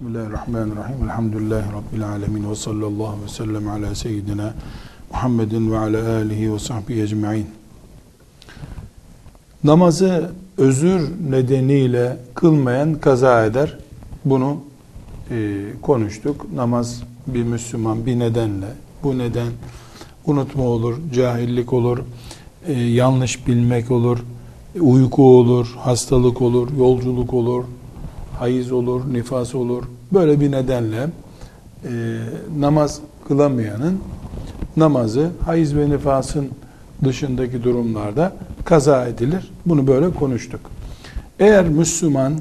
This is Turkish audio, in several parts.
Bismillahirrahmanirrahim. Elhamdülillahi Rabbil alemin. Ve sallallahu ve sellem ala seyyidina Muhammedin ve ala alihi ve sahbihi ecma'in. Namazı özür nedeniyle kılmayan kaza eder. Bunu e, konuştuk. Namaz bir Müslüman bir nedenle, bu neden unutma olur, cahillik olur, e, yanlış bilmek olur, uyku olur, hastalık olur, yolculuk olur, hayız olur, nifas olur. Böyle bir nedenle e, namaz kılamayanın namazı hayız ve nifasın dışındaki durumlarda kaza edilir. Bunu böyle konuştuk. Eğer Müslüman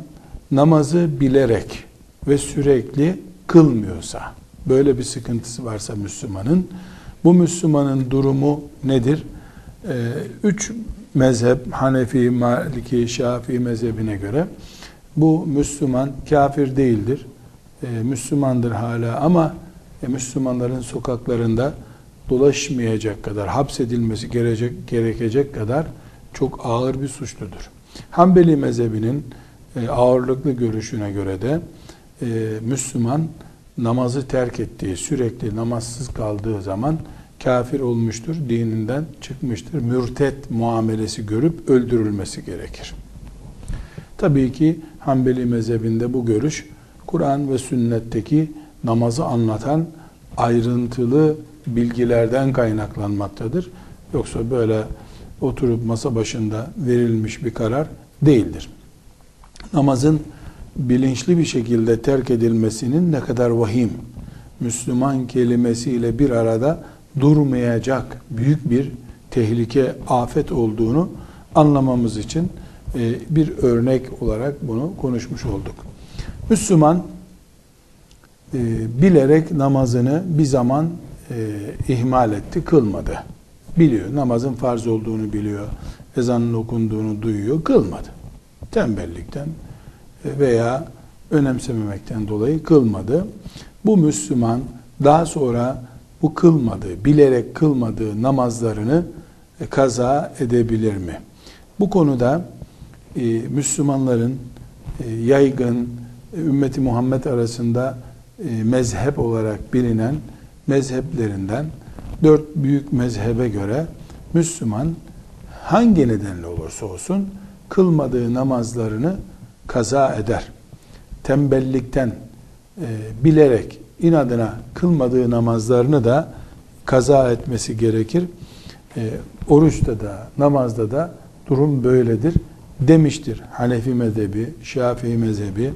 namazı bilerek ve sürekli kılmıyorsa, böyle bir sıkıntısı varsa Müslümanın, bu Müslümanın durumu nedir? Ee, üç mezhep, Hanefi, Maliki, Şafii mezhebine göre bu Müslüman kafir değildir. Ee, Müslümandır hala ama e, Müslümanların sokaklarında dolaşmayacak kadar, hapsedilmesi gerekecek, gerekecek kadar çok ağır bir suçludur. Hanbeli mezhebinin e, ağırlıklı görüşüne göre de e, Müslüman namazı terk ettiği, sürekli namazsız kaldığı zaman kafir olmuştur, dininden çıkmıştır. Mürtet muamelesi görüp öldürülmesi gerekir. Tabii ki Hanbeli mezhebinde bu görüş Kur'an ve sünnetteki namazı anlatan ayrıntılı bilgilerden kaynaklanmaktadır. Yoksa böyle oturup masa başında verilmiş bir karar değildir. Namazın bilinçli bir şekilde terk edilmesinin ne kadar vahim, Müslüman kelimesiyle bir arada durmayacak büyük bir tehlike, afet olduğunu anlamamız için bir örnek olarak bunu konuşmuş olduk. Müslüman e, bilerek namazını bir zaman e, ihmal etti, kılmadı. Biliyor, namazın farz olduğunu biliyor, ezanın okunduğunu duyuyor, kılmadı. Tembellikten veya önemsememekten dolayı kılmadı. Bu Müslüman daha sonra bu kılmadığı, bilerek kılmadığı namazlarını kaza edebilir mi? Bu konuda e, Müslümanların e, yaygın e, ümmeti Muhammed arasında e, mezhep olarak bilinen mezheplerinden dört büyük mezhebe göre Müslüman hangi nedenle olursa olsun kılmadığı namazlarını kaza eder. Tembellikten e, bilerek inadına kılmadığı namazlarını da kaza etmesi gerekir. E, oruçta da namazda da durum böyledir demiştir. Hanefi mezhebi, Şafii mezhebi,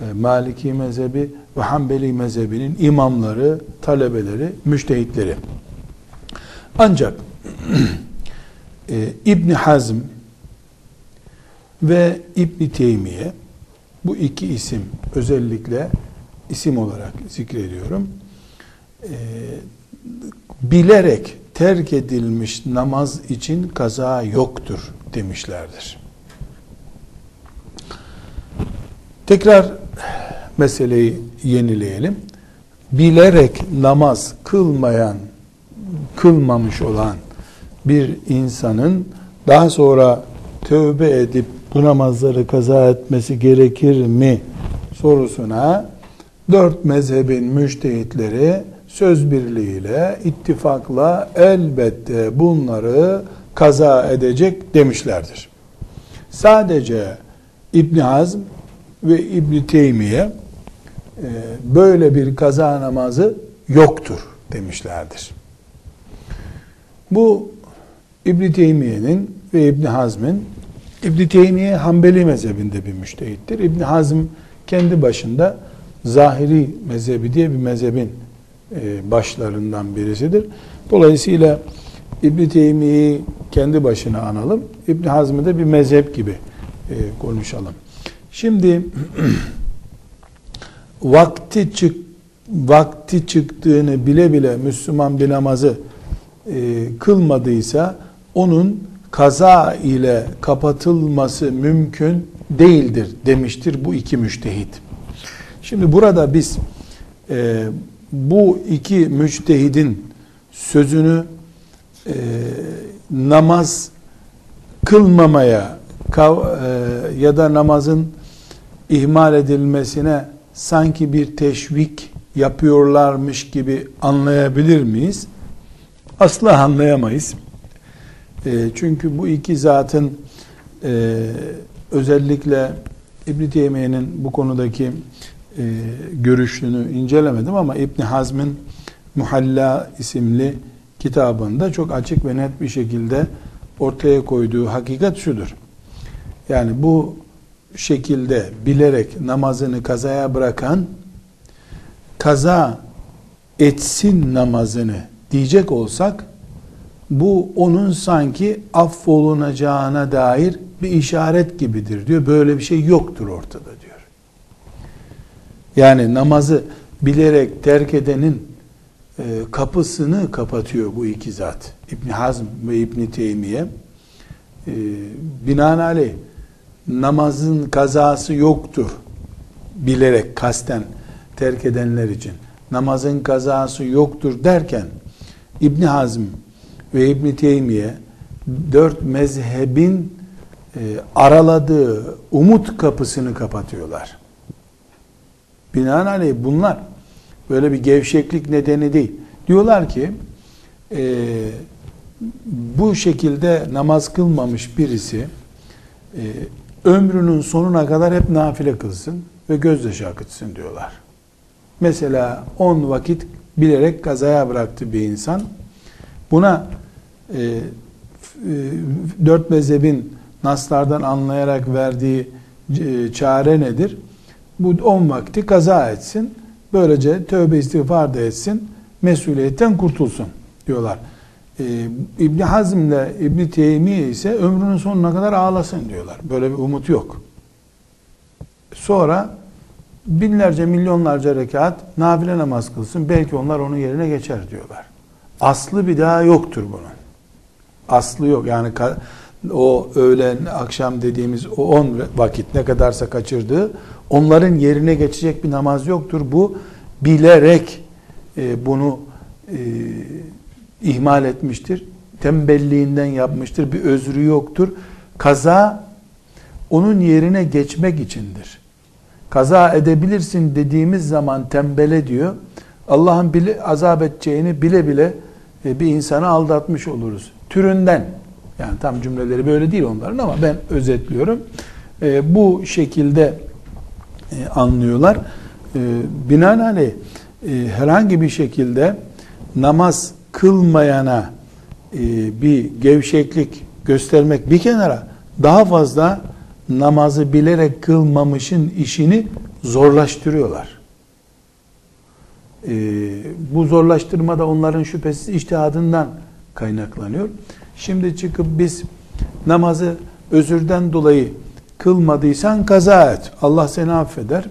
e, Maliki mezhebi ve Hanbeli mezhebinin imamları, talebeleri, müştehitleri. Ancak e, İbn Hazm ve İbn Teymiye bu iki isim özellikle isim olarak zikrediyorum. E, bilerek terk edilmiş namaz için kaza yoktur demişlerdir. Tekrar meseleyi yenileyelim. Bilerek namaz kılmayan, kılmamış olan bir insanın daha sonra tövbe edip bu namazları kaza etmesi gerekir mi sorusuna dört mezhebin müştehitleri söz birliğiyle, ittifakla elbette bunları kaza edecek demişlerdir. Sadece İbn Hazm ve İbn Teymiye e, böyle bir kaza namazı yoktur demişlerdir. Bu İbn Teymiye'nin ve İbn Hazm'in İbn Teymiye Hanbeli mezhebinde bir müştehittir. İbn Hazm kendi başında Zahiri mezhebi diye bir mezhebin e, başlarından birisidir. Dolayısıyla İbn Teymiye'yi kendi başına analım. İbn Hazm'ı da bir mezhep gibi e, konuşalım. Şimdi vakti çık vakti çıktığını bile bile Müslüman bir namazı e, kılmadıysa onun kaza ile kapatılması mümkün değildir demiştir bu iki müştehit. Şimdi burada biz e, bu iki müçtehidin sözünü e, namaz kılmamaya kav, e, ya da namazın ihmal edilmesine sanki bir teşvik yapıyorlarmış gibi anlayabilir miyiz? Asla anlayamayız. E, çünkü bu iki zatın e, özellikle İbn Teymiye'nin bu konudaki e, görüşünü incelemedim ama İbn Hazm'in Muhalla isimli kitabında çok açık ve net bir şekilde ortaya koyduğu hakikat şudur. Yani bu şekilde bilerek namazını kazaya bırakan kaza etsin namazını diyecek olsak bu onun sanki affolunacağına dair bir işaret gibidir diyor. Böyle bir şey yoktur ortada diyor. Yani namazı bilerek terk edenin e, kapısını kapatıyor bu iki zat. İbn Hazm ve İbn Teymiye. E, binaenaleyh namazın kazası yoktur. Bilerek kasten terk edenler için. Namazın kazası yoktur derken İbn Hazm ve İbn Teymiye dört mezhebin e, araladığı umut kapısını kapatıyorlar. Binaenaleyh bunlar böyle bir gevşeklik nedeni değil. Diyorlar ki e, bu şekilde namaz kılmamış birisi e, ömrünün sonuna kadar hep nafile kılsın ve gözyaşı akıtsın diyorlar. Mesela 10 vakit bilerek kazaya bıraktı bir insan. Buna e, e, dört mezhebin naslardan anlayarak verdiği e, çare nedir? Bu 10 vakti kaza etsin. Böylece tövbe istiğfar da etsin. Mesuliyetten kurtulsun diyorlar. Ee, İbn Hazm ile İbn Teymiye ise ömrünün sonuna kadar ağlasın diyorlar. Böyle bir umut yok. Sonra binlerce milyonlarca rekat nafile namaz kılsın. Belki onlar onun yerine geçer diyorlar. Aslı bir daha yoktur bunun. Aslı yok. Yani o öğlen, akşam dediğimiz o 10 vakit ne kadarsa kaçırdığı onların yerine geçecek bir namaz yoktur. Bu bilerek e, bunu e, ihmal etmiştir. Tembelliğinden yapmıştır. Bir özrü yoktur. Kaza onun yerine geçmek içindir. Kaza edebilirsin dediğimiz zaman tembele diyor. Allah'ın bile, azap edeceğini bile bile e, bir insanı aldatmış oluruz. Türünden yani tam cümleleri böyle değil onların ama ben özetliyorum. E, bu şekilde e, anlıyorlar. E, binaenaleyh herhangi bir şekilde namaz kılmayana e, bir gevşeklik göstermek bir kenara daha fazla namazı bilerek kılmamışın işini zorlaştırıyorlar. E, bu zorlaştırma da onların şüphesiz iştihadından kaynaklanıyor. Şimdi çıkıp biz namazı özürden dolayı kılmadıysan kaza et. Allah seni affeder.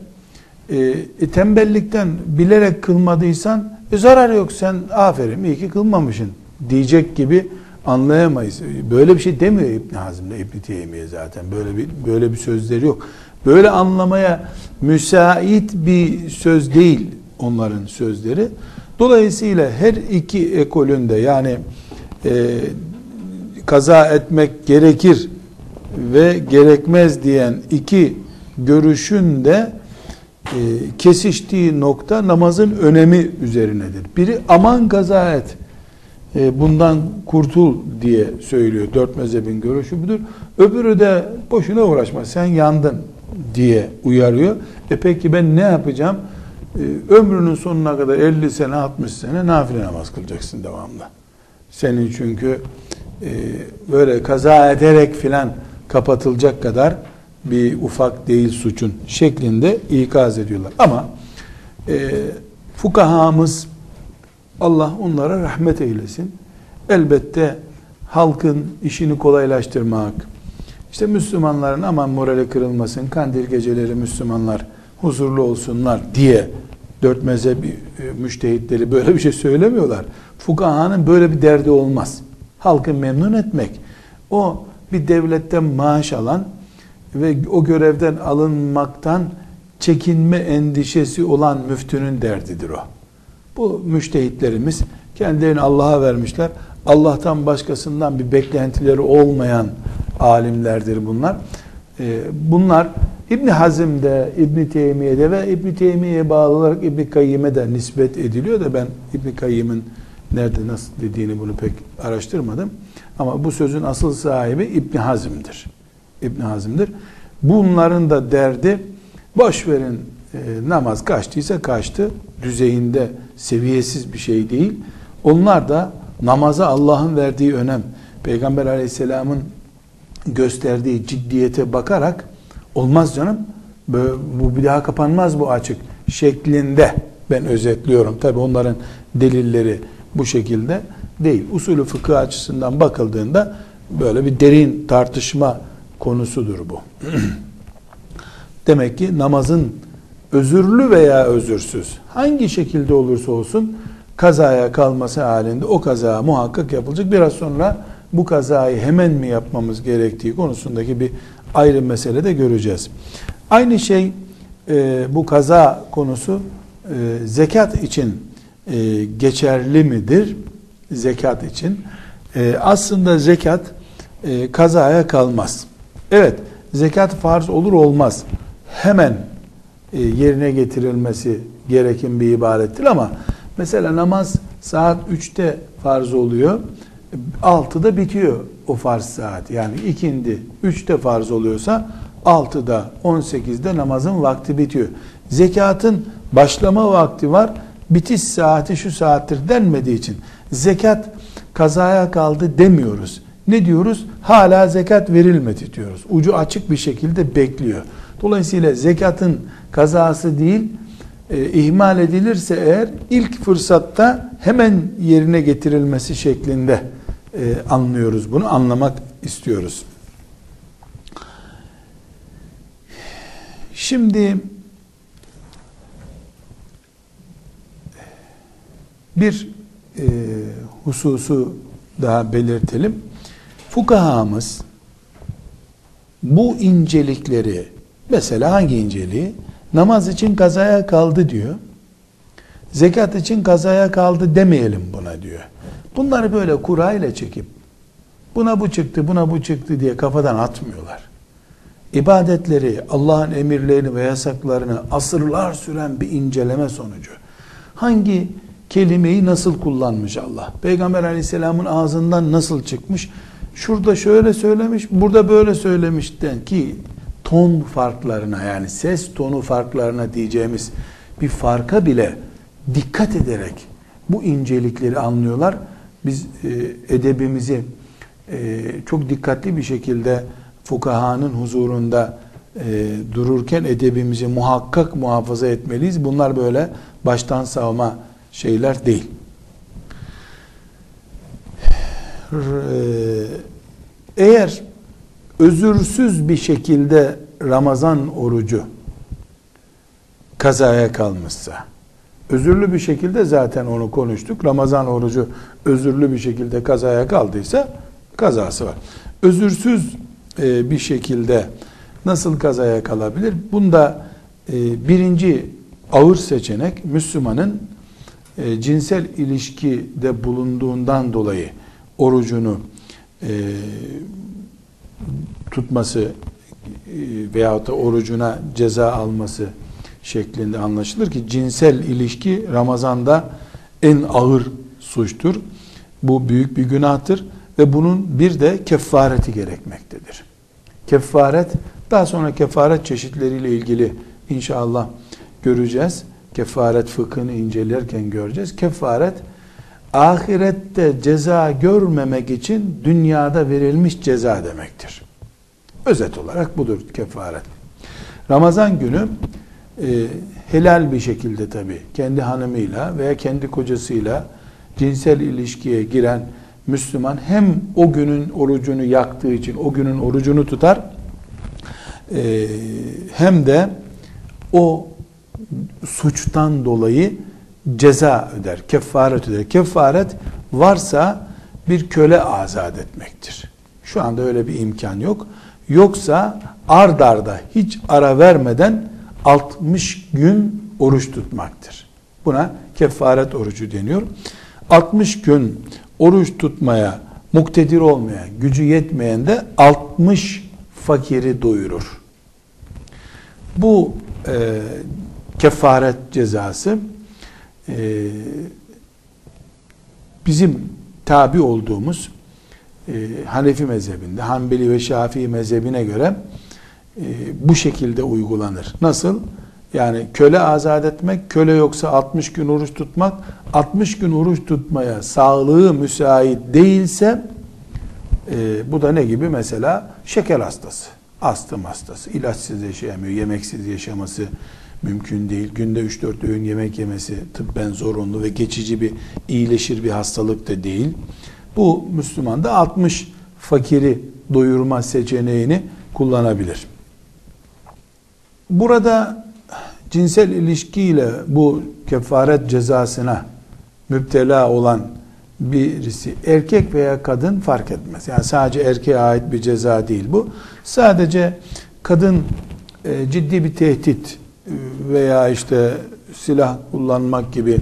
E, e, tembellikten bilerek kılmadıysan e, zarar yok sen aferin iyi ki kılmamışsın diyecek gibi anlayamayız. Böyle bir şey demiyor İbn Hazm'le İbn Teymiye zaten. Böyle bir böyle bir sözleri yok. Böyle anlamaya müsait bir söz değil onların sözleri. Dolayısıyla her iki ekolünde yani e, kaza etmek gerekir ve gerekmez diyen iki görüşün de kesiştiği nokta namazın önemi üzerinedir. Biri aman kaza et, e, bundan kurtul diye söylüyor. Dört mezhebin görüşü budur. Öbürü de boşuna uğraşma sen yandın diye uyarıyor. E peki ben ne yapacağım? E, ömrünün sonuna kadar 50 sene 60 sene nafile namaz kılacaksın devamlı. Senin çünkü e, böyle kaza ederek filan kapatılacak kadar bir ufak değil suçun şeklinde ikaz ediyorlar. Ama e, fukahamız Allah onlara rahmet eylesin. Elbette halkın işini kolaylaştırmak, işte Müslümanların aman morali kırılmasın, kandil geceleri Müslümanlar huzurlu olsunlar diye dört mezhep e, müştehitleri böyle bir şey söylemiyorlar. Fukahanın böyle bir derdi olmaz. Halkı memnun etmek. O bir devletten maaş alan ve o görevden alınmaktan çekinme endişesi olan müftünün derdidir o. Bu müştehitlerimiz kendilerini Allah'a vermişler. Allah'tan başkasından bir beklentileri olmayan alimlerdir bunlar. Ee, bunlar İbn Hazm'de, İbn Teymiye'de ve İbn Teymiye'ye bağlı olarak İbn Kayyim'e de nispet ediliyor da ben İbn Kayyim'in nerede nasıl dediğini bunu pek araştırmadım. Ama bu sözün asıl sahibi İbn Hazm'dir. İbn Hazm'dir. Bunların da derdi boş verin e, namaz kaçtıysa kaçtı düzeyinde seviyesiz bir şey değil. Onlar da namaza Allah'ın verdiği önem, Peygamber aleyhisselamın gösterdiği ciddiyete bakarak olmaz canım bu bir daha kapanmaz bu açık şeklinde ben özetliyorum. Tabi onların delilleri bu şekilde değil. Usulü fıkıh açısından bakıldığında böyle bir derin tartışma konusudur bu. Demek ki namazın özürlü veya özürsüz hangi şekilde olursa olsun kazaya kalması halinde o kaza muhakkak yapılacak. Biraz sonra bu kazayı hemen mi yapmamız gerektiği konusundaki bir ayrı mesele de göreceğiz. Aynı şey e, bu kaza konusu e, zekat için e, geçerli midir? Zekat için. E, aslında zekat e, kazaya kalmaz. Evet, zekat farz olur olmaz. Hemen e, yerine getirilmesi gereken bir ibadettir ama mesela namaz saat 3'te farz oluyor. 6'da bitiyor o farz saat. Yani ikindi 3'te farz oluyorsa 6'da 18'de namazın vakti bitiyor. Zekatın başlama vakti var. Bitiş saati şu saattir denmediği için zekat kazaya kaldı demiyoruz. Ne diyoruz? Hala zekat verilmedi diyoruz. Ucu açık bir şekilde bekliyor. Dolayısıyla zekatın kazası değil, e, ihmal edilirse eğer ilk fırsatta hemen yerine getirilmesi şeklinde e, anlıyoruz. Bunu anlamak istiyoruz. Şimdi bir e, hususu daha belirtelim. Fukahamız bu incelikleri mesela hangi inceliği? Namaz için kazaya kaldı diyor. Zekat için kazaya kaldı demeyelim buna diyor. Bunları böyle kurayla çekip buna bu çıktı, buna bu çıktı diye kafadan atmıyorlar. İbadetleri, Allah'ın emirlerini ve yasaklarını asırlar süren bir inceleme sonucu. Hangi kelimeyi nasıl kullanmış Allah? Peygamber aleyhisselamın ağzından nasıl çıkmış? Şurada şöyle söylemiş, burada böyle söylemişten ki ton farklarına yani ses tonu farklarına diyeceğimiz bir farka bile dikkat ederek bu incelikleri anlıyorlar. Biz e, edebimizi e, çok dikkatli bir şekilde fukahanın huzurunda e, dururken edebimizi muhakkak muhafaza etmeliyiz. Bunlar böyle baştan savma şeyler değil. Eğer özürsüz bir şekilde Ramazan orucu kazaya kalmışsa, özürlü bir şekilde zaten onu konuştuk. Ramazan orucu özürlü bir şekilde kazaya kaldıysa kazası var. Özürsüz e, bir şekilde nasıl kazaya kalabilir? Bunda e, birinci ağır seçenek Müslümanın e, cinsel ilişkide bulunduğundan dolayı orucunu tutması veyahut da orucuna ceza alması şeklinde anlaşılır ki cinsel ilişki Ramazan'da en ağır suçtur. Bu büyük bir günahtır ve bunun bir de kefareti gerekmektedir. Kefaret daha sonra kefaret çeşitleriyle ilgili inşallah göreceğiz. Kefaret fıkhını incelerken göreceğiz. Kefaret ahirette ceza görmemek için dünyada verilmiş ceza demektir. Özet olarak budur kefaret. Ramazan günü e, helal bir şekilde tabi kendi hanımıyla veya kendi kocasıyla cinsel ilişkiye giren Müslüman hem o günün orucunu yaktığı için o günün orucunu tutar e, hem de o suçtan dolayı ceza öder, kefaret öder. Kefaret varsa bir köle azat etmektir. Şu anda öyle bir imkan yok. Yoksa ard arda hiç ara vermeden 60 gün oruç tutmaktır. Buna kefaret orucu deniyor. 60 gün oruç tutmaya muktedir olmayan, gücü yetmeyen de 60 fakiri doyurur. Bu e, kefaret cezası e, bizim tabi olduğumuz e, Hanefi mezhebinde, Hanbeli ve Şafii mezhebine göre e, bu şekilde uygulanır. Nasıl? Yani köle azat etmek, köle yoksa 60 gün oruç tutmak, 60 gün oruç tutmaya sağlığı müsait değilse e, bu da ne gibi? Mesela şeker hastası, astım hastası, ilaçsız yaşayamıyor, yemeksiz yaşaması mümkün değil. Günde 3-4 öğün yemek yemesi tıbben zorunlu ve geçici bir iyileşir bir hastalık da değil. Bu Müslüman da 60 fakiri doyurma seçeneğini kullanabilir. Burada cinsel ilişkiyle bu kefaret cezasına müptela olan birisi erkek veya kadın fark etmez. Yani sadece erkeğe ait bir ceza değil bu. Sadece kadın e, ciddi bir tehdit veya işte silah kullanmak gibi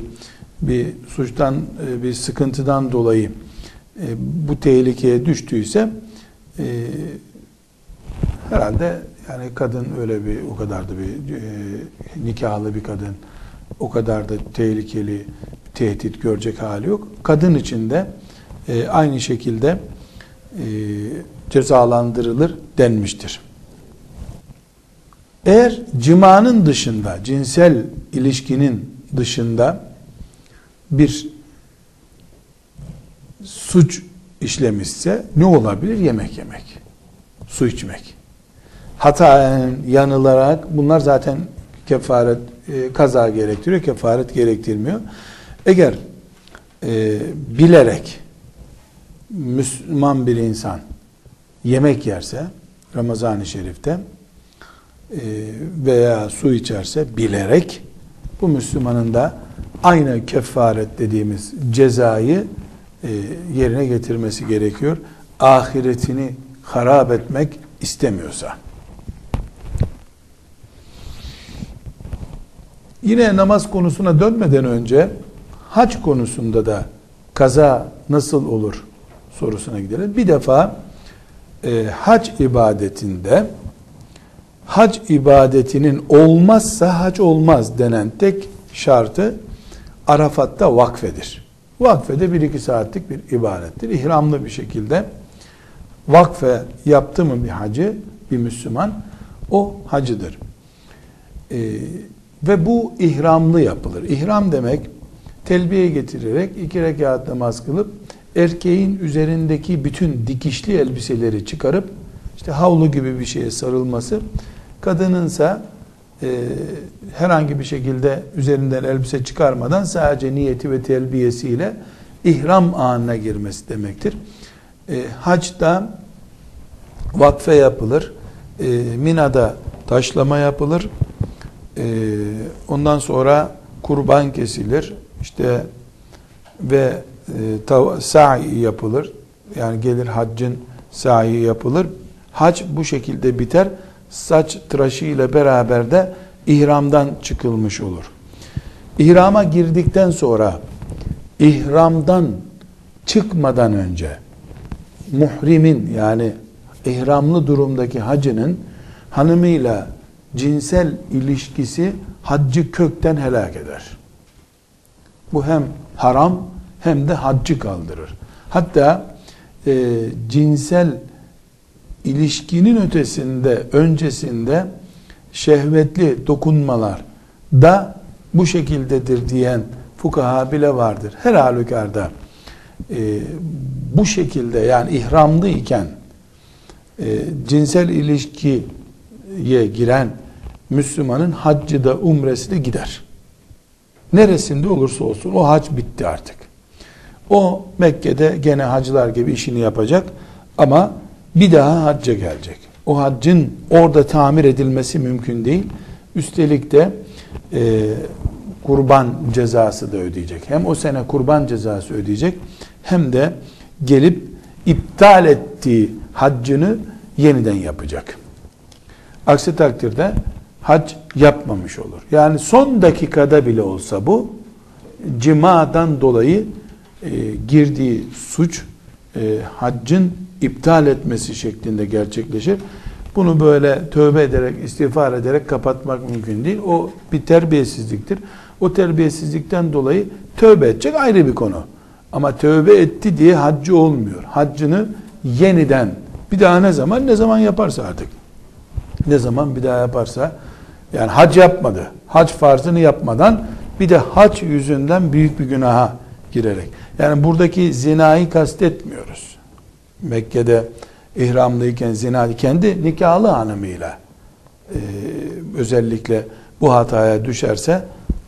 bir suçtan e, bir sıkıntıdan dolayı e, bu tehlikeye düştüyse e, herhalde yani kadın öyle bir o kadar da bir nikahlı bir kadın o kadar da tehlikeli tehdit görecek hali yok. Kadın için de aynı şekilde cezalandırılır denmiştir. Eğer cimanın dışında, cinsel ilişkinin dışında bir suç işlemişse ne olabilir? Yemek yemek, su içmek. Hataen yanılarak bunlar zaten kefaret e, kaza gerektiriyor, kefaret gerektirmiyor. Eğer e, bilerek Müslüman bir insan yemek yerse Ramazan-ı Şerif'te veya su içerse bilerek bu Müslümanın da aynı kefaret dediğimiz cezayı e, yerine getirmesi gerekiyor. Ahiretini harap etmek istemiyorsa. Yine namaz konusuna dönmeden önce hac konusunda da kaza nasıl olur sorusuna gidelim. Bir defa e, hac ibadetinde hac ibadetinin olmazsa hac olmaz denen tek şartı Arafat'ta vakfedir. Vakfede bir iki saatlik bir ibadettir. İhramlı bir şekilde vakfe yaptı mı bir hacı, bir Müslüman, o hacıdır. Ee, ve bu ihramlı yapılır. İhram demek, telbiye getirerek iki rekat namaz kılıp, erkeğin üzerindeki bütün dikişli elbiseleri çıkarıp, işte havlu gibi bir şeye sarılması, kadınınsa e, herhangi bir şekilde üzerinden elbise çıkarmadan sadece niyeti ve telbiyesiyle ihram anına girmesi demektir. E, hacda vakfe yapılır. E, Mina'da taşlama yapılır. E, ondan sonra kurban kesilir. İşte ve e, sa'i yapılır. Yani gelir haccın sa'i yapılır. Hac bu şekilde biter saç tıraşı ile beraber de ihramdan çıkılmış olur. İhrama girdikten sonra ihramdan çıkmadan önce muhrimin yani ihramlı durumdaki hacının hanımıyla cinsel ilişkisi haccı kökten helak eder. Bu hem haram hem de haccı kaldırır. Hatta e, cinsel ilişkinin ötesinde, öncesinde şehvetli dokunmalar da bu şekildedir diyen fukaha bile vardır. Her halükarda e, bu şekilde yani ihramlı iken e, cinsel ilişkiye giren Müslümanın haccı da umresi de gider. Neresinde olursa olsun o hac bitti artık. O Mekke'de gene hacılar gibi işini yapacak ama bir daha hacca gelecek. O haccın orada tamir edilmesi mümkün değil. Üstelik de e, kurban cezası da ödeyecek. Hem o sene kurban cezası ödeyecek hem de gelip iptal ettiği haccını yeniden yapacak. Aksi takdirde hac yapmamış olur. Yani son dakikada bile olsa bu cimadan dolayı e, girdiği suç e, haccın iptal etmesi şeklinde gerçekleşir. Bunu böyle tövbe ederek, istiğfar ederek kapatmak mümkün değil. O bir terbiyesizliktir. O terbiyesizlikten dolayı tövbe edecek ayrı bir konu. Ama tövbe etti diye haccı olmuyor. Haccını yeniden bir daha ne zaman ne zaman yaparsa artık. Ne zaman bir daha yaparsa yani hac yapmadı. Hac farzını yapmadan bir de hac yüzünden büyük bir günaha girerek. Yani buradaki zinayı kastetmiyoruz. Mekke'de ihramlıyken zina kendi nikahlı hanımıyla e, özellikle bu hataya düşerse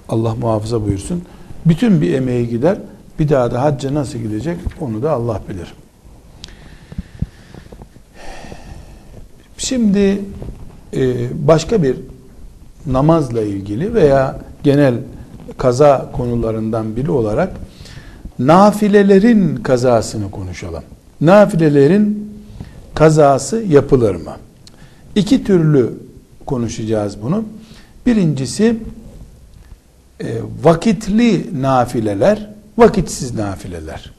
Allah muhafaza buyursun. Bütün bir emeği gider. Bir daha da hacca nasıl gidecek onu da Allah bilir. Şimdi e, başka bir namazla ilgili veya genel kaza konularından biri olarak nafilelerin kazasını konuşalım. Nafilelerin kazası yapılır mı? İki türlü konuşacağız bunu. Birincisi e, vakitli nafileler, vakitsiz nafileler.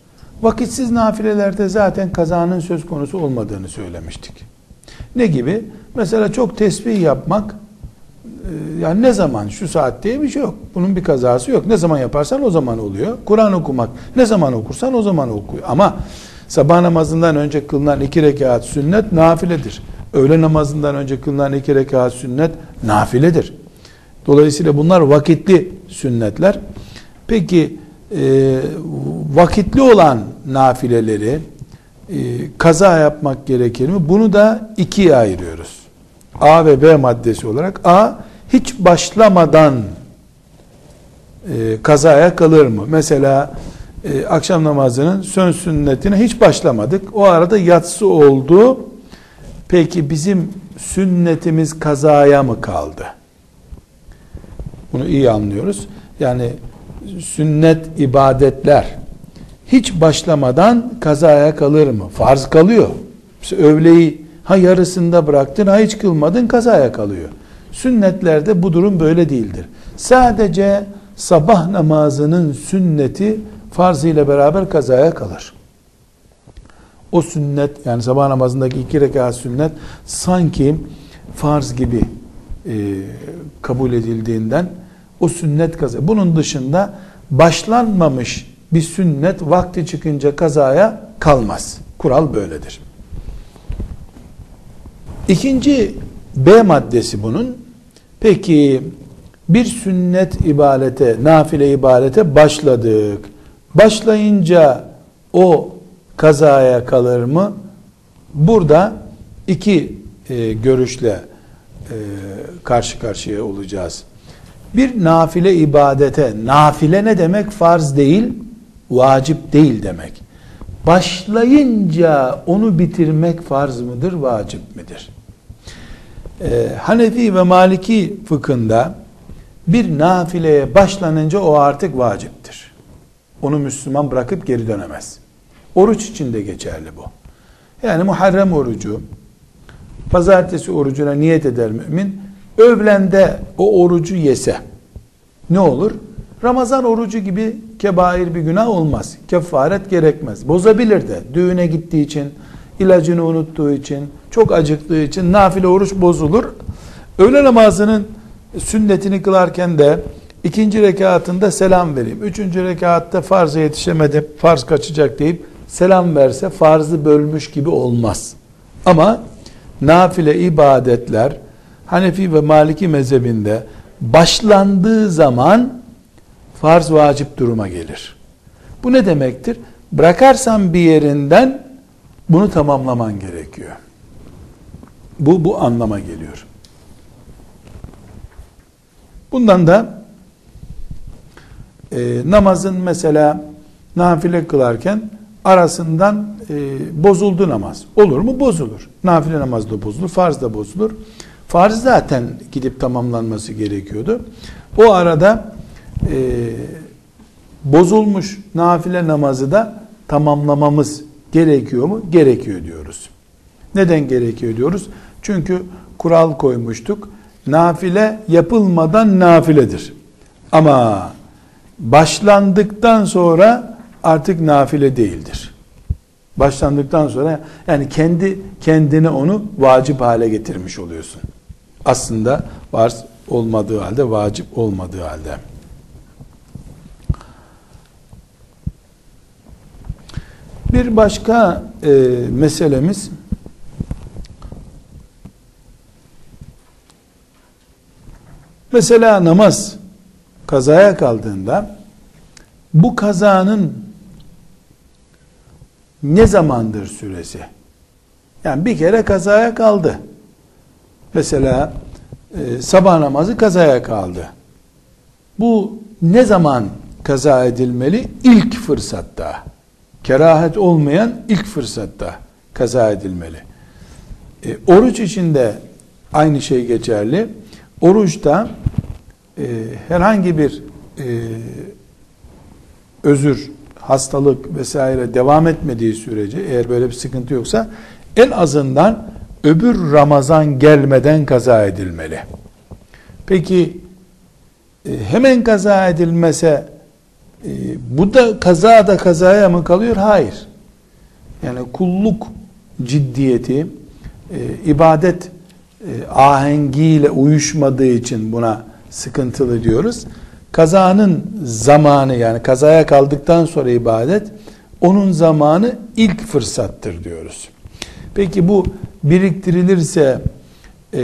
Vakitsiz nafilelerde zaten kazanın söz konusu olmadığını söylemiştik. Ne gibi? Mesela çok tesbih yapmak e, yani ne zaman şu saat diye bir şey yok. Bunun bir kazası yok. Ne zaman yaparsan o zaman oluyor. Kur'an okumak ne zaman okursan o zaman okuyor. Ama sabah namazından önce kılınan iki rekat sünnet nafiledir. Öğle namazından önce kılınan iki rekat sünnet nafiledir. Dolayısıyla bunlar vakitli sünnetler. Peki e, vakitli olan nafileleri e, kaza yapmak gerekir mi? Bunu da ikiye ayırıyoruz. A ve B maddesi olarak. A hiç başlamadan e, kazaya kalır mı? Mesela e, akşam namazının sön sünnetine hiç başlamadık. O arada yatsı oldu. Peki bizim sünnetimiz kazaya mı kaldı? Bunu iyi anlıyoruz. Yani sünnet ibadetler hiç başlamadan kazaya kalır mı? Farz kalıyor. Mesela öğleyi ha yarısında bıraktın ha hiç kılmadın kazaya kalıyor. Sünnetlerde bu durum böyle değildir. Sadece sabah namazının sünneti farz ile beraber kazaya kalır. O sünnet yani sabah namazındaki iki rekat sünnet sanki farz gibi e, kabul edildiğinden o sünnet kaza. Bunun dışında başlanmamış bir sünnet vakti çıkınca kazaya kalmaz. Kural böyledir. İkinci B maddesi bunun. Peki bir sünnet ibadete, nafile ibadete başladık. Başlayınca o kazaya kalır mı? Burada iki e, görüşle e, karşı karşıya olacağız. Bir nafile ibadete, nafile ne demek? Farz değil, vacip değil demek. Başlayınca onu bitirmek farz mıdır, vacip midir? Ee, Hanefi ve Maliki fıkhında bir nafileye başlanınca o artık vaciptir. Onu Müslüman bırakıp geri dönemez. Oruç için de geçerli bu. Yani Muharrem orucu, pazartesi orucuna niyet eder mümin, övlende o orucu yese ne olur? Ramazan orucu gibi kebair bir günah olmaz. Kefaret gerekmez. Bozabilir de. Düğüne gittiği için, ilacını unuttuğu için, çok acıktığı için nafile oruç bozulur. Öğle namazının sünnetini kılarken de ikinci rekatında selam vereyim. Üçüncü rekatta farza yetişemedim, farz kaçacak deyip selam verse farzı bölmüş gibi olmaz. Ama nafile ibadetler Hanefi ve Maliki mezhebinde başlandığı zaman farz vacip duruma gelir. Bu ne demektir? Bırakarsan bir yerinden bunu tamamlaman gerekiyor. Bu bu anlama geliyor. Bundan da e, namazın mesela nafile kılarken arasından e, bozuldu namaz. Olur mu? Bozulur. Nafile namaz da bozulur, farz da bozulur. Farz zaten gidip tamamlanması gerekiyordu. O arada e, bozulmuş nafile namazı da tamamlamamız gerekiyor mu? Gerekiyor diyoruz. Neden gerekiyor diyoruz? Çünkü kural koymuştuk. Nafile yapılmadan nafiledir. Ama başlandıktan sonra artık nafile değildir. Başlandıktan sonra yani kendi kendine onu vacip hale getirmiş oluyorsun. Aslında var olmadığı halde, vacip olmadığı halde. Bir başka e, meselemiz mesela namaz kazaya kaldığında bu kazanın ne zamandır süresi? Yani bir kere kazaya kaldı. Mesela e, sabah namazı kazaya kaldı. Bu ne zaman kaza edilmeli? İlk fırsatta. Kerahet olmayan ilk fırsatta kaza edilmeli. E, oruç içinde aynı şey geçerli. Oruçta e, herhangi bir e, özür, hastalık vesaire devam etmediği sürece eğer böyle bir sıkıntı yoksa en azından öbür Ramazan gelmeden kaza edilmeli. Peki e, hemen kaza edilmese e, bu da kaza da kazaya mı kalıyor? Hayır. Yani kulluk ciddiyeti e, ibadet ahengiyle uyuşmadığı için buna sıkıntılı diyoruz. Kazanın zamanı yani kazaya kaldıktan sonra ibadet onun zamanı ilk fırsattır diyoruz. Peki bu biriktirilirse e,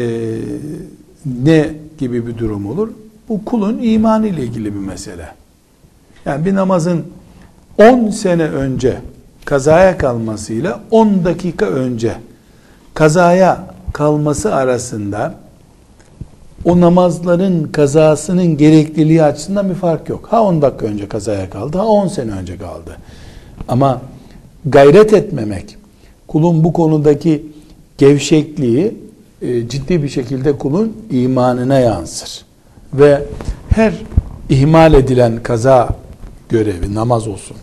ne gibi bir durum olur? Bu kulun imanı ile ilgili bir mesele. Yani bir namazın 10 sene önce kazaya kalmasıyla 10 dakika önce kazaya kalması arasında o namazların kazasının gerekliliği açısından bir fark yok. Ha 10 dakika önce kazaya kaldı, ha 10 sene önce kaldı. Ama gayret etmemek, kulun bu konudaki gevşekliği e, ciddi bir şekilde kulun imanına yansır. Ve her ihmal edilen kaza görevi, namaz olsun,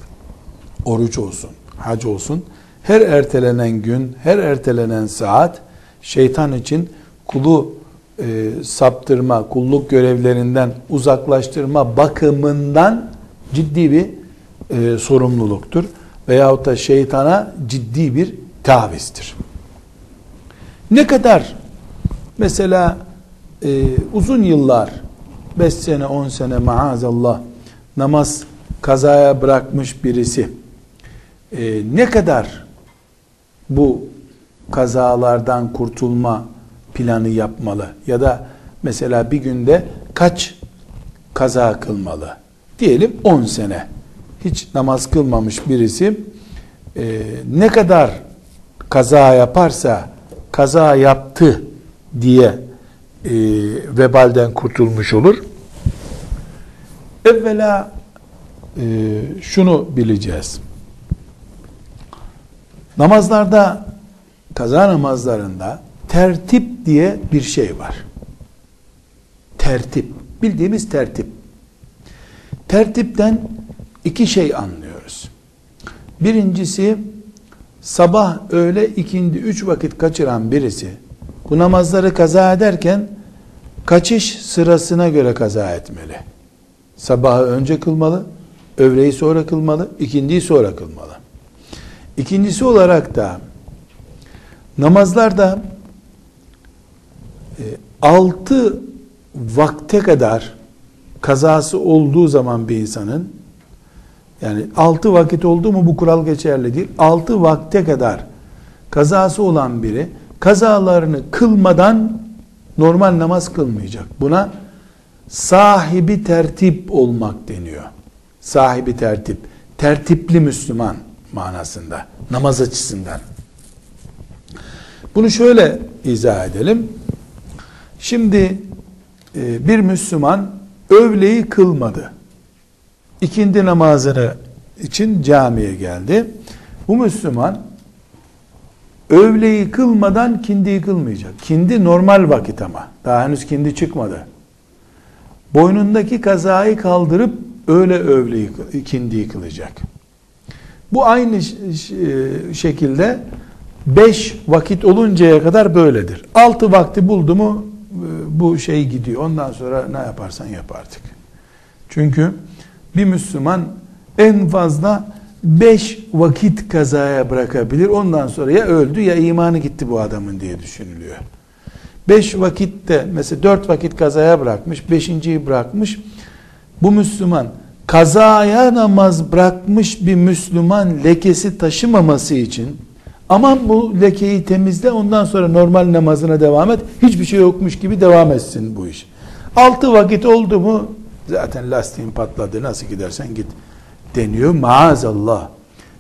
oruç olsun, hac olsun, her ertelenen gün, her ertelenen saat şeytan için kulu e, saptırma, kulluk görevlerinden uzaklaştırma bakımından ciddi bir e, sorumluluktur. Veyahut da şeytana ciddi bir tavizdir. Ne kadar mesela e, uzun yıllar 5 sene 10 sene maazallah namaz kazaya bırakmış birisi e, ne kadar bu kazalardan kurtulma planı yapmalı ya da mesela bir günde kaç kaza kılmalı diyelim 10 sene hiç namaz kılmamış birisi e, ne kadar kaza yaparsa kaza yaptı diye e, vebalden kurtulmuş olur. Evvela e, şunu bileceğiz. Namazlarda, kaza namazlarında tertip diye bir şey var. Tertip. Bildiğimiz tertip. Tertipten iki şey anlıyoruz. Birincisi sabah, öğle, ikindi, üç vakit kaçıran birisi bu namazları kaza ederken kaçış sırasına göre kaza etmeli. Sabahı önce kılmalı, öğleyi sonra kılmalı, ikindiyi sonra kılmalı. İkincisi olarak da namazlarda altı vakte kadar kazası olduğu zaman bir insanın yani altı vakit oldu mu bu kural geçerli değil. Altı vakte kadar kazası olan biri kazalarını kılmadan normal namaz kılmayacak. Buna sahibi tertip olmak deniyor. Sahibi tertip. Tertipli Müslüman manasında. Namaz açısından. Bunu şöyle izah edelim. Şimdi e, bir Müslüman övleyi kılmadı. İkindi namazını için camiye geldi. Bu Müslüman övleyi kılmadan kindiyi kılmayacak. Kindi normal vakit ama. Daha henüz kindi çıkmadı. Boynundaki kazayı kaldırıp öyle övleyi kindiyi kılacak. Bu aynı şekilde beş vakit oluncaya kadar böyledir. Altı vakti buldu mu e, bu şey gidiyor. Ondan sonra ne yaparsan yap artık. Çünkü bir Müslüman en fazla beş vakit kazaya bırakabilir. Ondan sonra ya öldü ya imanı gitti bu adamın diye düşünülüyor. Beş vakitte mesela dört vakit kazaya bırakmış, beşinciyi bırakmış. Bu Müslüman kazaya namaz bırakmış bir Müslüman lekesi taşımaması için aman bu lekeyi temizle ondan sonra normal namazına devam et. Hiçbir şey yokmuş gibi devam etsin bu iş. Altı vakit oldu mu zaten lastiğin patladı nasıl gidersen git deniyor maazallah.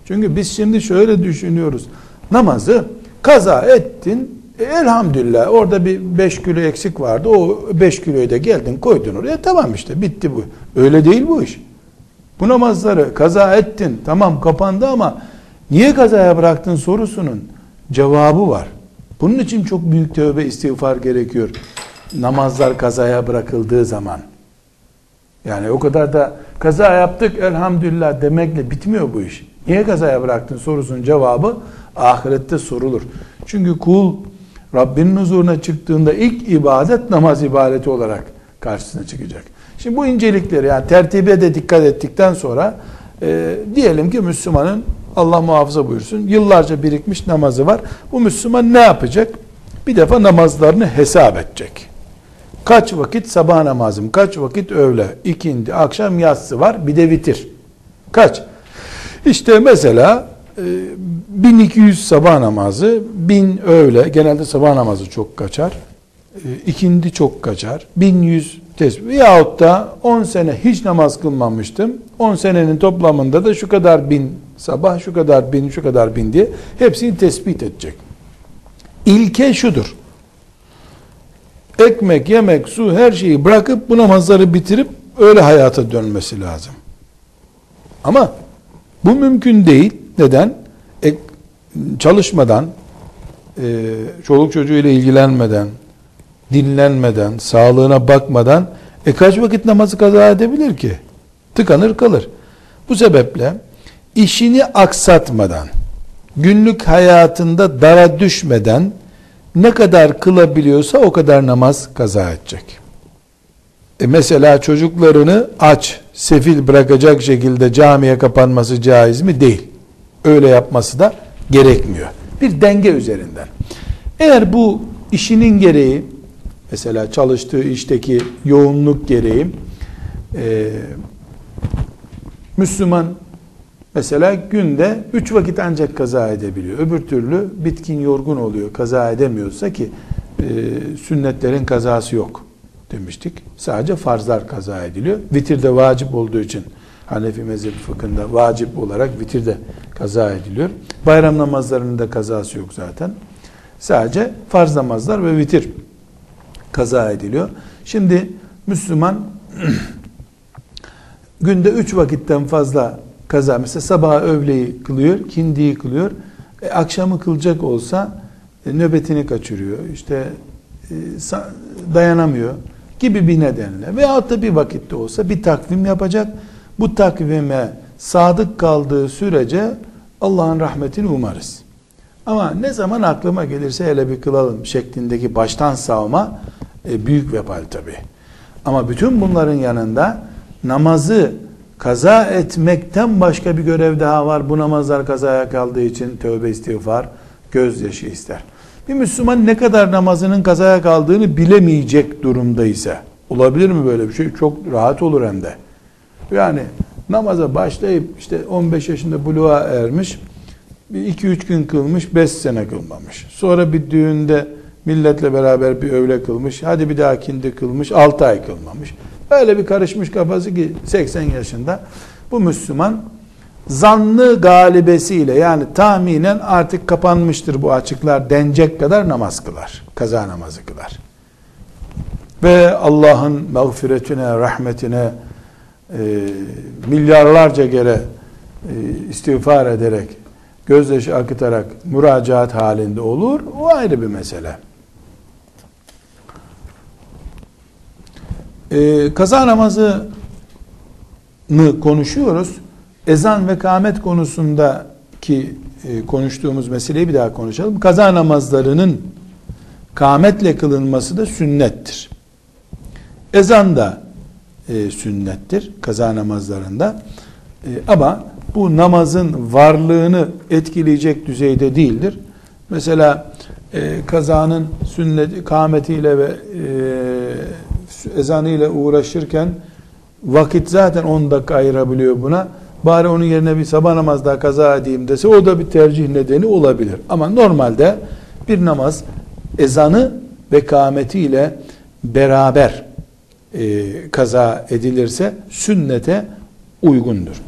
Çünkü biz şimdi şöyle düşünüyoruz. Namazı kaza ettin e, elhamdülillah orada bir 5 kilo eksik vardı. O 5 kiloyu da geldin koydun oraya tamam işte bitti bu. Öyle değil bu iş. Bu namazları kaza ettin tamam kapandı ama niye kazaya bıraktın sorusunun cevabı var. Bunun için çok büyük tövbe istiğfar gerekiyor. Namazlar kazaya bırakıldığı zaman. Yani o kadar da kaza yaptık elhamdülillah demekle bitmiyor bu iş. Niye kazaya bıraktın sorusunun cevabı ahirette sorulur. Çünkü kul Rabbinin huzuruna çıktığında ilk ibadet namaz ibadeti olarak karşısına çıkacak. Şimdi bu incelikleri yani tertibe de dikkat ettikten sonra e, diyelim ki Müslümanın Allah muhafaza buyursun yıllarca birikmiş namazı var. Bu Müslüman ne yapacak? Bir defa namazlarını hesap edecek. Kaç vakit sabah namazım, kaç vakit öğle, ikindi, akşam yatsı var, bir de vitir. Kaç? İşte mesela 1200 e, sabah namazı, 1000 öğle, genelde sabah namazı çok kaçar. E, ikindi çok kaçar. 1100 tesbih yahut da 10 sene hiç namaz kılmamıştım. 10 senenin toplamında da şu kadar bin sabah, şu kadar bin, şu kadar bin diye hepsini tespit edecek. İlke şudur. Ekmek, yemek, su her şeyi bırakıp bu namazları bitirip öyle hayata dönmesi lazım. Ama bu mümkün değil. Neden? E, çalışmadan, e, çoluk çocuğuyla ilgilenmeden, dinlenmeden, sağlığına bakmadan e kaç vakit namazı kaza edebilir ki? Tıkanır kalır. Bu sebeple işini aksatmadan, günlük hayatında dara düşmeden ne kadar kılabiliyorsa o kadar namaz kaza edecek. E mesela çocuklarını aç, sefil bırakacak şekilde camiye kapanması caiz mi? Değil. Öyle yapması da gerekmiyor. Bir denge üzerinden. Eğer bu işinin gereği, mesela çalıştığı işteki yoğunluk gereği, e, Müslüman mesela günde üç vakit ancak kaza edebiliyor. Öbür türlü bitkin yorgun oluyor. Kaza edemiyorsa ki e, sünnetlerin kazası yok demiştik. Sadece farzlar kaza ediliyor. Vitir de vacip olduğu için Hanefi mezhebi fıkhında vacip olarak vitir de kaza ediliyor. Bayram namazlarının da kazası yok zaten. Sadece farz namazlar ve vitir kaza ediliyor. Şimdi Müslüman günde üç vakitten fazla kaza mesela sabah öğleyi kılıyor, kindiyi kılıyor. E, akşamı kılacak olsa e, nöbetini kaçırıyor. İşte e, dayanamıyor gibi bir nedenle veyahut da bir vakitte olsa bir takvim yapacak. Bu takvime sadık kaldığı sürece Allah'ın rahmetini umarız. Ama ne zaman aklıma gelirse hele bir kılalım şeklindeki baştan savma e, büyük vebal tabi. Ama bütün bunların yanında namazı kaza etmekten başka bir görev daha var. Bu namazlar kazaya kaldığı için tövbe istiğfar, gözyaşı ister. Bir Müslüman ne kadar namazının kazaya kaldığını bilemeyecek durumdaysa, olabilir mi böyle bir şey? Çok rahat olur hem de. Yani namaza başlayıp işte 15 yaşında buluğa ermiş, 2-3 gün kılmış, 5 sene kılmamış. Sonra bir düğünde milletle beraber bir öğle kılmış, hadi bir daha kindi kılmış, 6 ay kılmamış. Öyle bir karışmış kafası ki 80 yaşında bu Müslüman zanlı galibesiyle yani tahminen artık kapanmıştır bu açıklar denecek kadar namaz kılar. Kaza namazı kılar. Ve Allah'ın mağfiretine, rahmetine e, milyarlarca kere e, istiğfar ederek, gözyaşı akıtarak müracaat halinde olur. O ayrı bir mesele. E, kaza namazını konuşuyoruz ezan ve kâmet konusundaki e, konuştuğumuz meseleyi bir daha konuşalım. Kaza namazlarının kâmetle kılınması da sünnettir. Ezan da e, sünnettir kaza namazlarında. E, ama bu namazın varlığını etkileyecek düzeyde değildir. Mesela e, kazanın sünnet kâmetiyle ve e, ezanıyla uğraşırken vakit zaten 10 dakika ayırabiliyor buna. Bari onun yerine bir sabah namaz daha kaza edeyim dese o da bir tercih nedeni olabilir. Ama normalde bir namaz ezanı ve kâmetiyle beraber e, kaza edilirse sünnete uygundur.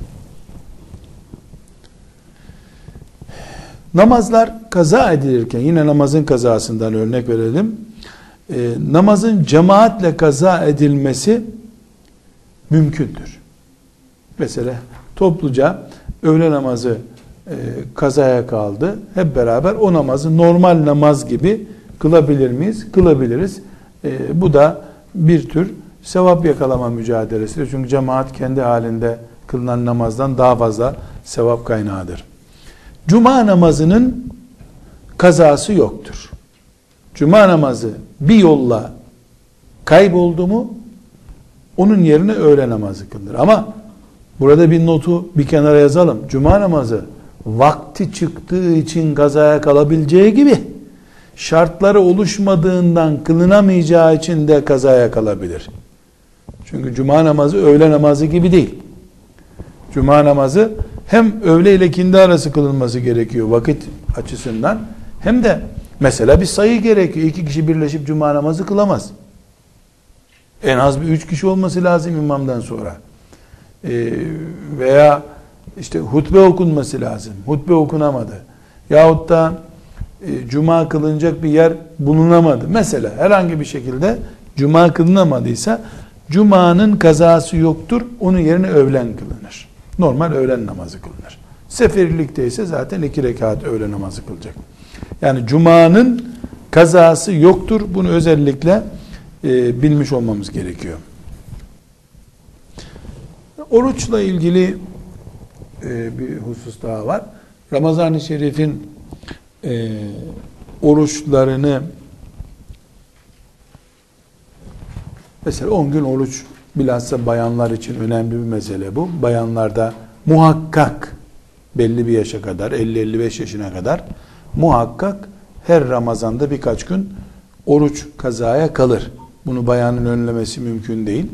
Namazlar kaza edilirken yine namazın kazasından örnek verelim. E, namazın cemaatle kaza edilmesi mümkündür. Mesela topluca öğle namazı e, kazaya kaldı. Hep beraber o namazı normal namaz gibi kılabilir miyiz? Kılabiliriz. E, bu da bir tür sevap yakalama mücadelesidir. Çünkü cemaat kendi halinde kılınan namazdan daha fazla sevap kaynağıdır. Cuma namazının kazası yoktur. Cuma namazı bir yolla kayboldu mu onun yerine öğle namazı kılınır. Ama burada bir notu bir kenara yazalım. Cuma namazı vakti çıktığı için kazaya kalabileceği gibi şartları oluşmadığından kılınamayacağı için de kazaya kalabilir. Çünkü cuma namazı öğle namazı gibi değil. Cuma namazı hem öğle ile kindi arası kılınması gerekiyor vakit açısından hem de mesela bir sayı gerekiyor. İki kişi birleşip cuma namazı kılamaz. En az bir üç kişi olması lazım imamdan sonra. Ee, veya işte hutbe okunması lazım. Hutbe okunamadı. Yahut da e, cuma kılınacak bir yer bulunamadı. Mesela herhangi bir şekilde cuma kılınamadıysa cumanın kazası yoktur. Onun yerine öğlen kılınır. Normal öğlen namazı kılınır. Seferlikte ise zaten iki rekat öğle namazı kılacak. Yani cumanın kazası yoktur. Bunu özellikle e, bilmiş olmamız gerekiyor. Oruçla ilgili e, bir husus daha var. Ramazan-ı Şerif'in e, oruçlarını mesela 10 gün oruç bilhassa bayanlar için önemli bir mesele bu. Bayanlarda muhakkak belli bir yaşa kadar 50-55 yaşına kadar muhakkak her Ramazan'da birkaç gün oruç kazaya kalır. Bunu bayanın önlemesi mümkün değil.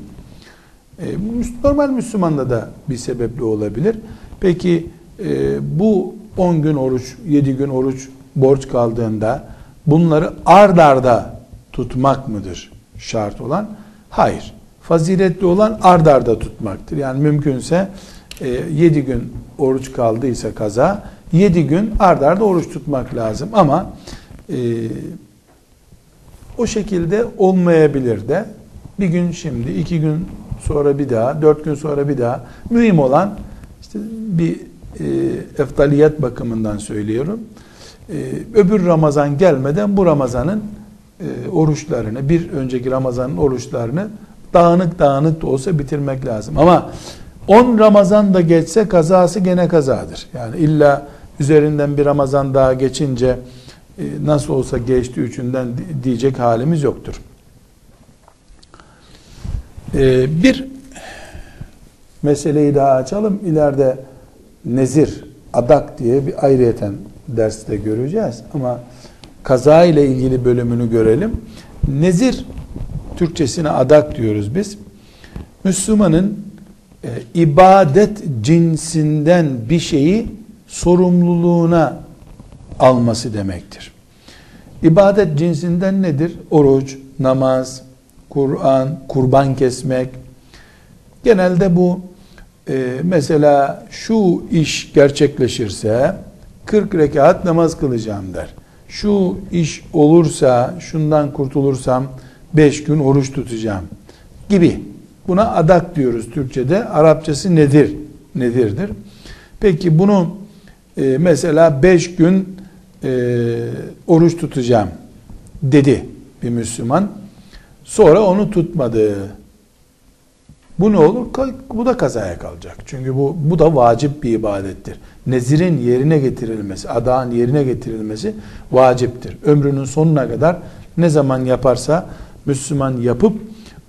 E, normal Müslümanda da bir sebeple olabilir. Peki e, bu 10 gün oruç, 7 gün oruç borç kaldığında bunları ard arda tutmak mıdır şart olan? Hayır. Faziletli olan ard arda tutmaktır. Yani mümkünse 7 gün oruç kaldıysa kaza 7 gün ard arda oruç tutmak lazım ama e, o şekilde olmayabilir de bir gün şimdi, iki gün sonra bir daha, dört gün sonra bir daha mühim olan işte bir e, eftaliyet bakımından söylüyorum. E, öbür Ramazan gelmeden bu Ramazan'ın e, oruçlarını, bir önceki Ramazan'ın oruçlarını dağınık dağınık da olsa bitirmek lazım. Ama 10 Ramazan da geçse kazası gene kazadır. Yani illa üzerinden bir Ramazan daha geçince e, nasıl olsa geçti üçünden diyecek halimiz yoktur. E, bir meseleyi daha açalım. İleride nezir, adak diye bir ayrıyeten derste göreceğiz. Ama kaza ile ilgili bölümünü görelim. Nezir, Türkçesine adak diyoruz biz. Müslümanın e, ibadet cinsinden bir şeyi sorumluluğuna alması demektir. İbadet cinsinden nedir? Oruç, namaz, Kur'an, kurban kesmek. Genelde bu e, mesela şu iş gerçekleşirse 40 rekat namaz kılacağım der. Şu iş olursa, şundan kurtulursam 5 gün oruç tutacağım gibi. Buna adak diyoruz Türkçe'de. Arapçası nedir? Nedirdir? Peki bunu e, mesela 5 gün e, oruç tutacağım dedi bir Müslüman. Sonra onu tutmadı. Bu ne olur? Bu da kazaya kalacak. Çünkü bu, bu da vacip bir ibadettir. Nezirin yerine getirilmesi, adağın yerine getirilmesi vaciptir. Ömrünün sonuna kadar ne zaman yaparsa Müslüman yapıp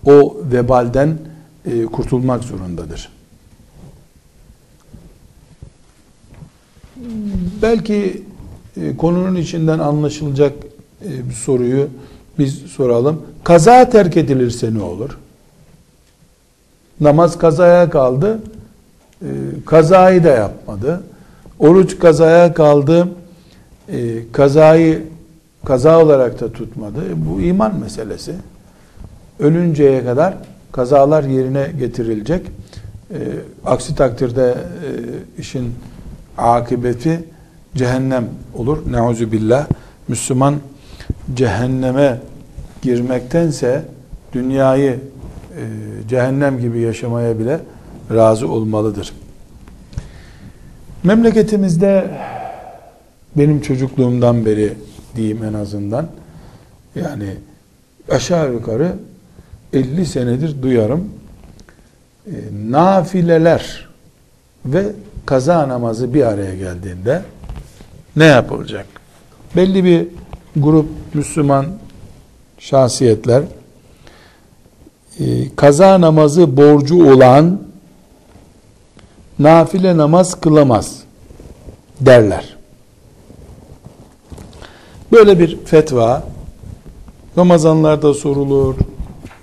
o vebalden e, kurtulmak zorundadır. belki e, konunun içinden anlaşılacak e, bir soruyu biz soralım. Kaza terk edilirse ne olur? Namaz kazaya kaldı. E, kazayı da yapmadı. Oruç kazaya kaldı. E, kazayı kaza olarak da tutmadı. E, bu iman meselesi. Ölünceye kadar kazalar yerine getirilecek. E, aksi takdirde e, işin akıbeti cehennem olur. Neuzu billah. Müslüman cehenneme girmektense dünyayı e, cehennem gibi yaşamaya bile razı olmalıdır. Memleketimizde benim çocukluğumdan beri diyeyim en azından yani aşağı yukarı 50 senedir duyarım. E, nafileler ve kaza namazı bir araya geldiğinde ne yapılacak? Belli bir grup Müslüman şahsiyetler e, kaza namazı borcu olan nafile namaz kılamaz derler. Böyle bir fetva Ramazanlarda sorulur,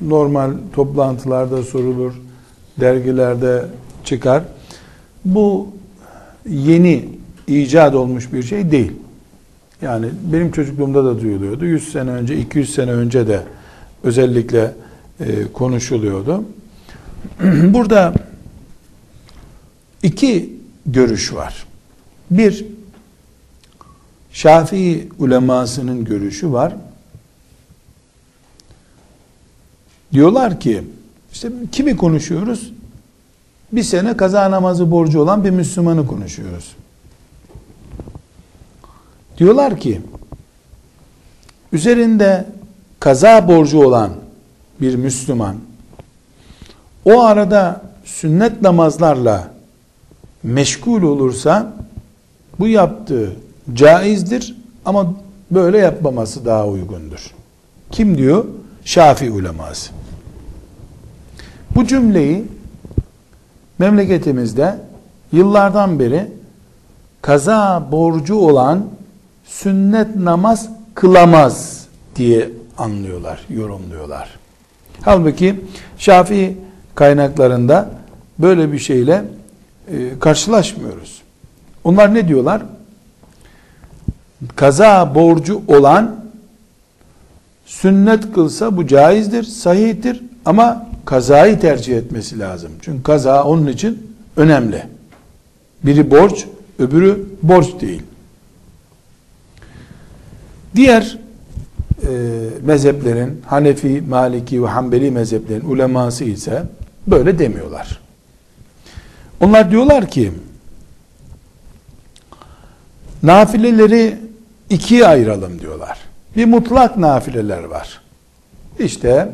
normal toplantılarda sorulur, dergilerde çıkar. Bu yeni icat olmuş bir şey değil. Yani benim çocukluğumda da duyuluyordu. 100 sene önce, 200 sene önce de özellikle e, konuşuluyordu. Burada iki görüş var. Bir, Şafii ulemasının görüşü var. Diyorlar ki, işte kimi konuşuyoruz? Bir sene kaza namazı borcu olan bir Müslümanı konuşuyoruz. Diyorlar ki, üzerinde kaza borcu olan bir Müslüman, o arada sünnet namazlarla meşgul olursa, bu yaptığı caizdir ama böyle yapmaması daha uygundur. Kim diyor? Şafi uleması. Bu cümleyi memleketimizde yıllardan beri kaza borcu olan sünnet namaz kılamaz diye anlıyorlar, yorumluyorlar. Halbuki Şafii kaynaklarında böyle bir şeyle e, karşılaşmıyoruz. Onlar ne diyorlar? Kaza borcu olan sünnet kılsa bu caizdir, sahihtir ama kazayı tercih etmesi lazım. Çünkü kaza onun için önemli. Biri borç, öbürü borç değil. Diğer e, mezheplerin, Hanefi, Maliki ve Hanbeli mezheplerin uleması ise böyle demiyorlar. Onlar diyorlar ki, nafileleri ikiye ayıralım diyorlar. Bir mutlak nafileler var. İşte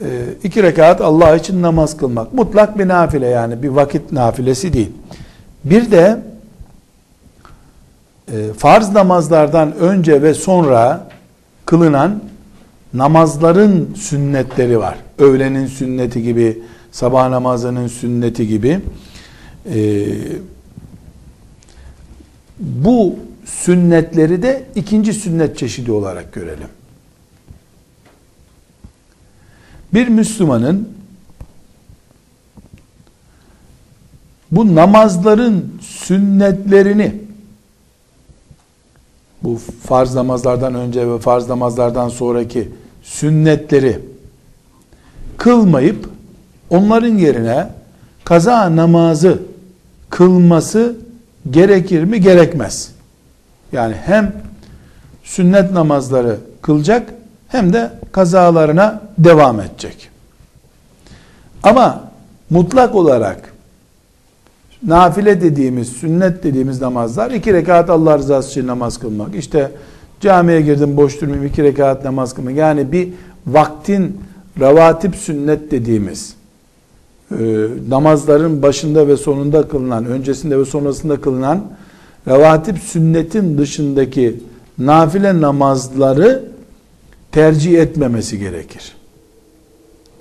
e, iki rekat Allah için namaz kılmak. Mutlak bir nafile yani bir vakit nafilesi değil. Bir de e, farz namazlardan önce ve sonra kılınan namazların sünnetleri var. Öğlenin sünneti gibi, sabah namazının sünneti gibi. E, bu sünnetleri de ikinci sünnet çeşidi olarak görelim. Bir Müslümanın bu namazların sünnetlerini bu farz namazlardan önce ve farz namazlardan sonraki sünnetleri kılmayıp onların yerine kaza namazı kılması gerekir mi gerekmez. Yani hem sünnet namazları kılacak hem de kazalarına devam edecek. Ama mutlak olarak nafile dediğimiz, sünnet dediğimiz namazlar iki rekat Allah rızası için namaz kılmak. İşte camiye girdim boş durmayayım iki rekat namaz kılmak. Yani bir vaktin ravatip sünnet dediğimiz e, namazların başında ve sonunda kılınan, öncesinde ve sonrasında kılınan revatip sünnetin dışındaki nafile namazları tercih etmemesi gerekir.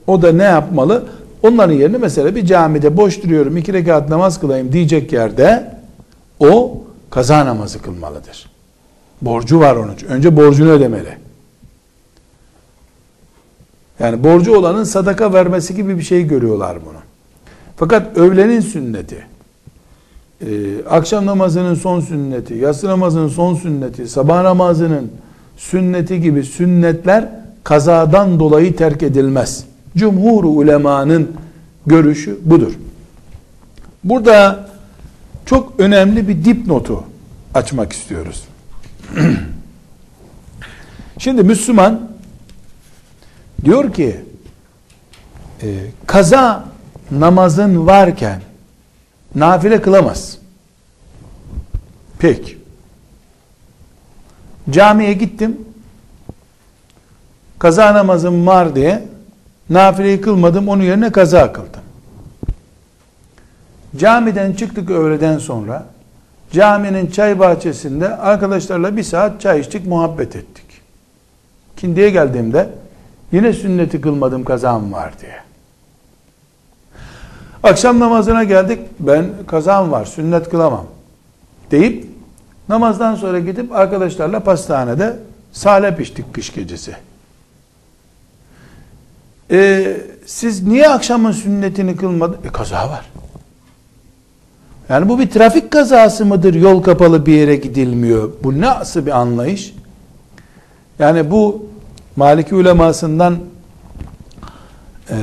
O da ne yapmalı? Onların yerine mesela bir camide boş duruyorum iki rekat namaz kılayım diyecek yerde o kaza namazı kılmalıdır. Borcu var onun için. Önce borcunu ödemeli. Yani borcu olanın sadaka vermesi gibi bir şey görüyorlar bunu. Fakat öğlenin sünneti, e, akşam namazının son sünneti, yatsı namazının son sünneti, sabah namazının sünneti gibi sünnetler kazadan dolayı terk edilmez. Cumhur ulemanın görüşü budur. Burada çok önemli bir dipnotu açmak istiyoruz. Şimdi Müslüman diyor ki e, kaza namazın varken nafile kılamaz. Peki. Camiye gittim. Kaza namazım var diye nafileyi kılmadım. Onun yerine kaza kıldım. Camiden çıktık öğleden sonra. Caminin çay bahçesinde arkadaşlarla bir saat çay içtik, muhabbet ettik. Kindiye geldiğimde yine sünneti kılmadım kazam var diye. Akşam namazına geldik. Ben kazam var, sünnet kılamam. Deyip namazdan sonra gidip arkadaşlarla pastanede salep içtik kış gecesi. Ee, siz niye akşamın sünnetini kılmadınız? E kaza var. Yani bu bir trafik kazası mıdır? Yol kapalı bir yere gidilmiyor. Bu nasıl bir anlayış? Yani bu Maliki ulemasından e,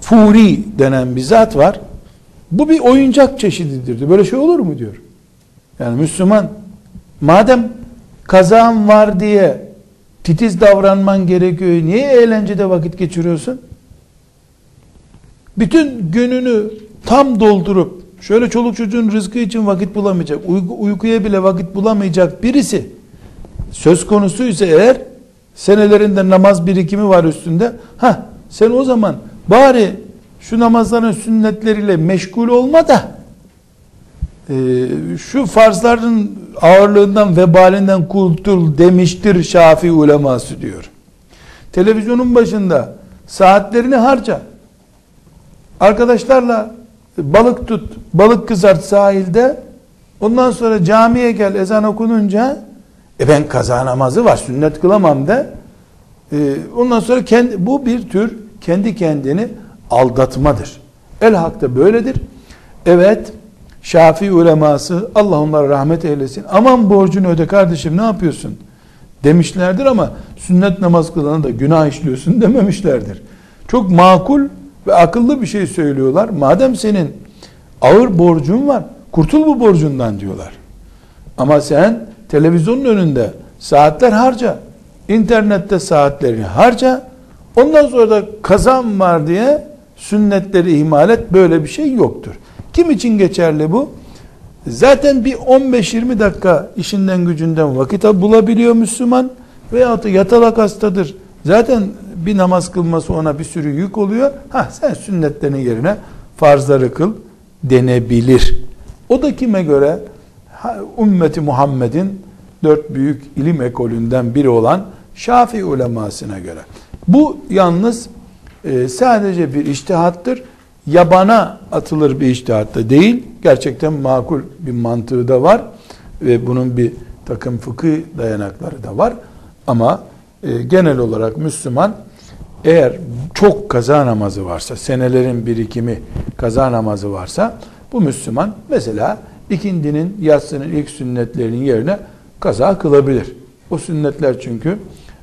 Furi denen bir zat var. Bu bir oyuncak çeşididir. Böyle şey olur mu diyor. Yani Müslüman madem kazan var diye titiz davranman gerekiyor. Niye eğlencede vakit geçiriyorsun? Bütün gününü tam doldurup şöyle çoluk çocuğun rızkı için vakit bulamayacak, uyku, uykuya bile vakit bulamayacak birisi söz konusuysa eğer senelerinde namaz birikimi var üstünde. Ha sen o zaman bari şu namazların sünnetleriyle meşgul olma da şu farzların ağırlığından vebalinden kurtul demiştir Şafii uleması diyor. Televizyonun başında saatlerini harca. Arkadaşlarla balık tut, balık kızart sahilde. Ondan sonra camiye gel ezan okununca e ben kaza namazı var sünnet kılamam de. E, ondan sonra kendi, bu bir tür kendi kendini aldatmadır. El hakta böyledir. Evet Şafii uleması Allah onlara rahmet eylesin. Aman borcunu öde kardeşim ne yapıyorsun? Demişlerdir ama sünnet namaz kılana da günah işliyorsun dememişlerdir. Çok makul ve akıllı bir şey söylüyorlar. Madem senin ağır borcun var, kurtul bu borcundan diyorlar. Ama sen televizyonun önünde saatler harca, internette saatlerini harca, ondan sonra da kazan var diye sünnetleri ihmal et, böyle bir şey yoktur. Kim için geçerli bu? Zaten bir 15-20 dakika işinden gücünden vakit bulabiliyor Müslüman veyahut da yatalak hastadır. Zaten bir namaz kılması ona bir sürü yük oluyor. Ha sen sünnetlerin yerine farzları kıl denebilir. O da kime göre? Ümmeti Muhammed'in dört büyük ilim ekolünden biri olan Şafii ulemasına göre. Bu yalnız e, sadece bir iştihattır. Yabana atılır bir iştihatta değil. Gerçekten makul bir mantığı da var. Ve bunun bir takım fıkıh dayanakları da var. Ama e, genel olarak Müslüman eğer çok kaza namazı varsa, senelerin birikimi kaza namazı varsa, bu Müslüman mesela ikindinin yatsının ilk sünnetlerinin yerine kaza kılabilir. O sünnetler çünkü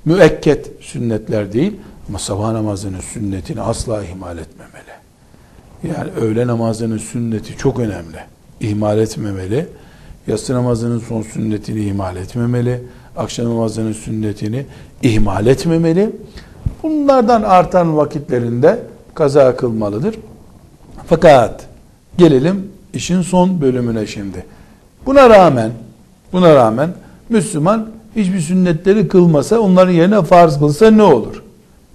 müekket sünnetler değil ama sabah namazının sünnetini asla ihmal etmemeli. Yani öğle namazının sünneti çok önemli. İhmal etmemeli. Yatsı namazının son sünnetini ihmal etmemeli. Akşam namazının sünnetini ihmal etmemeli. Bunlardan artan vakitlerinde kaza kılmalıdır. Fakat gelelim işin son bölümüne şimdi. Buna rağmen buna rağmen Müslüman hiçbir sünnetleri kılmasa onların yerine farz kılsa ne olur?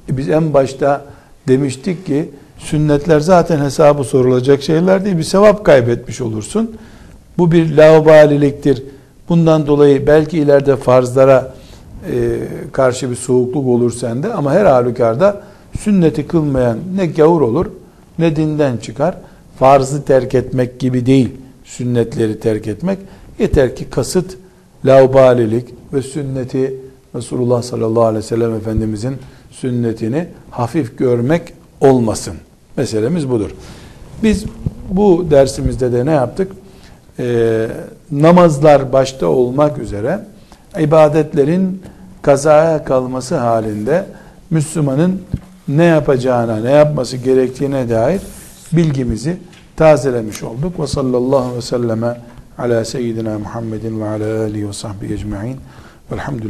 E biz en başta demiştik ki sünnetler zaten hesabı sorulacak şeyler değil. Bir sevap kaybetmiş olursun. Bu bir laubaliliktir. Bundan dolayı belki ileride farzlara e, karşı bir soğukluk olur sende ama her halükarda sünneti kılmayan ne gavur olur ne dinden çıkar. Farzı terk etmek gibi değil. sünnetleri terk etmek. Yeter ki kasıt laubalilik ve sünneti Resulullah sallallahu aleyhi ve sellem Efendimizin sünnetini hafif görmek olmasın. Meselemiz budur. Biz bu dersimizde de ne yaptık? Ee, namazlar başta olmak üzere ibadetlerin kazaya kalması halinde Müslümanın ne yapacağına, ne yapması gerektiğine dair bilgimizi tazelemiş olduk. Ve sallallahu aleyhi ve selleme ala seyyidina Muhammedin ve ala alihi ve sahbihi ecma'in. Velhamdülillah.